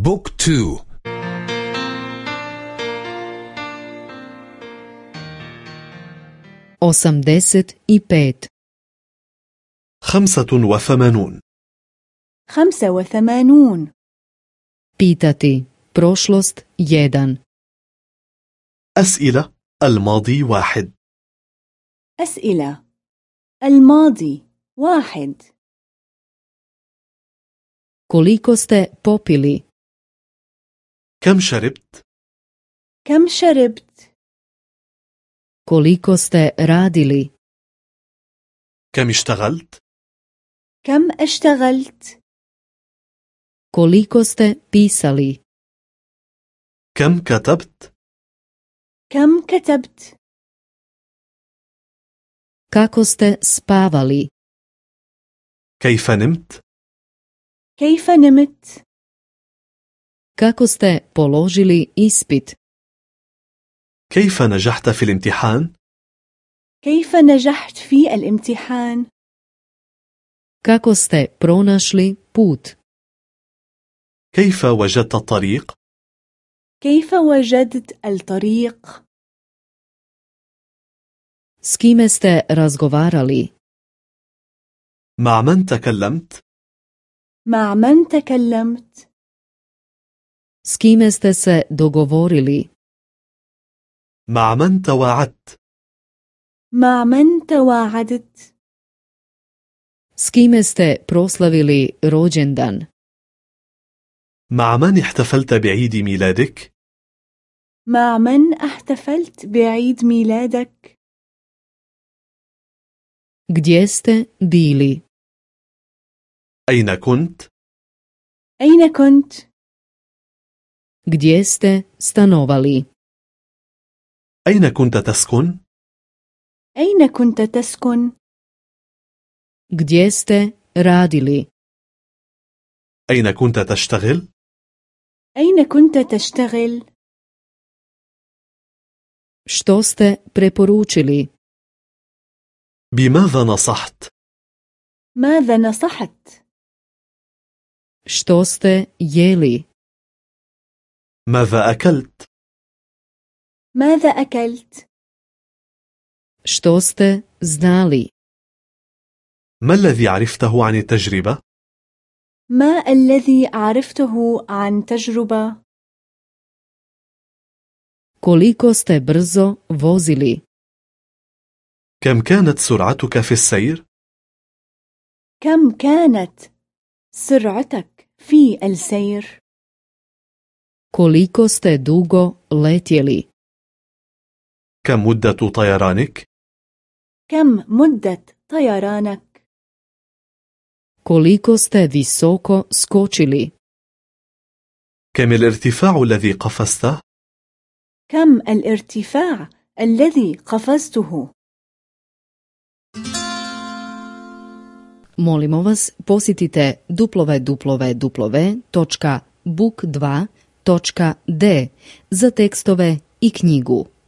بوك تو. osamdeset i pet خمسة وثمانون. خمسة وثمانون. pitati prošlost 1 أسئلة الماضي واحد. أسئلة. الماضي واحد. koliko ste popili كم شربت؟ كم شربت koliko ste radili كم اشتغلت؟ كم اشتغلت koliko ste pisali كم كتبت؟ كم كتبت kako ste spavali كيف نمت؟ كيف نمت kako ste položili ispit كيف نجحت في الامتحان؟ كيف نجحت في الامتحان kako ste pronašli put كيف وجدت الطريق؟ كيف وجدت الطريق s kime ste razgovarali مع من تكلمت؟ مع من تكلمت s kime ste se dogovorili مع من تواعدت؟ مع من تواعدت s kime ste proslavili rođendan مع من احتفلت بعيد ميلادك؟ مع من احتفلت بعيد ميلادك gdje ste bili أين كنت؟ أين كنت gdje ste stanovali? أين كنت تسكن؟ أين كنت تسكن gdje ste radili? أين كنت تشتغل؟ أين كنت تشتغل što ste preporučili? بماذا نصحت؟ ماذا نصحت što ste jeli? ماذا أكلت؟ ماذا أكلت što ste znali ما الذي عرفته عن التجربة؟ ما الذي عرفته عن تجربة koliko ste brzo vozili كم كانت سرعتك في السير؟ كم كانت سرعتك في السير koliko ste dugo letjeli كم مدة طيرانك؟ كم مدة طيرانك koliko ste visoko skočili كم الارتفاع الذي قفزته؟ كم الارتفاع الذي قفزته Molimo vas, posjetite www.book2.d za tekstove i knjigu.